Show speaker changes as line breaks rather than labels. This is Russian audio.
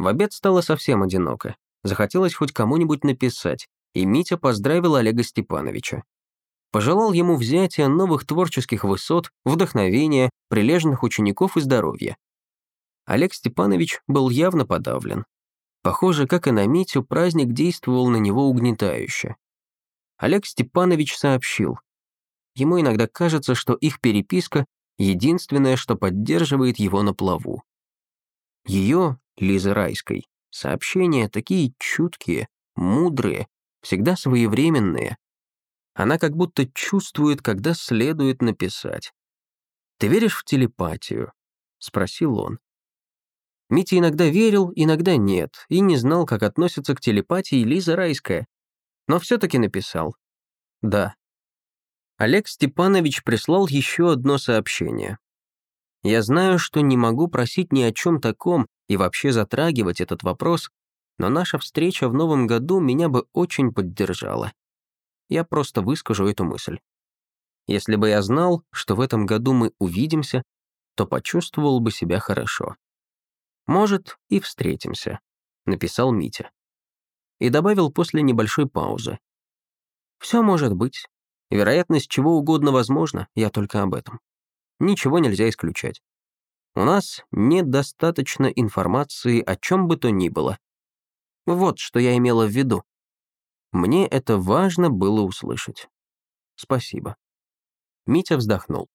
В обед стало совсем одиноко. Захотелось хоть кому-нибудь написать, и Митя поздравил Олега Степановича. Пожелал ему взятия новых творческих высот, вдохновения, прилежных учеников и здоровья. Олег Степанович был явно подавлен. Похоже, как и на Митю, праздник действовал на него угнетающе. Олег Степанович сообщил. Ему иногда кажется, что их переписка — единственное, что поддерживает его на плаву. Ее, Лизы Райской, сообщения такие чуткие, мудрые, всегда своевременные. Она как будто чувствует, когда следует написать. «Ты веришь в телепатию?» — спросил он. Митя иногда верил, иногда нет, и не знал, как относится к телепатии Лиза Райская. Но все-таки написал. Да. Олег Степанович прислал еще одно сообщение. Я знаю, что не могу просить ни о чем таком и вообще затрагивать этот вопрос, но наша встреча в новом году меня бы очень поддержала. Я просто выскажу эту мысль. Если бы я знал, что в этом году мы увидимся, то почувствовал бы себя хорошо. Может, и встретимся», — написал Митя. И добавил после небольшой паузы. «Все может быть. Вероятность чего угодно возможна, я только об этом. Ничего нельзя исключать. У нас недостаточно информации о чем бы то ни было. Вот что я имела в виду. Мне это важно было услышать. Спасибо. Митя вздохнул.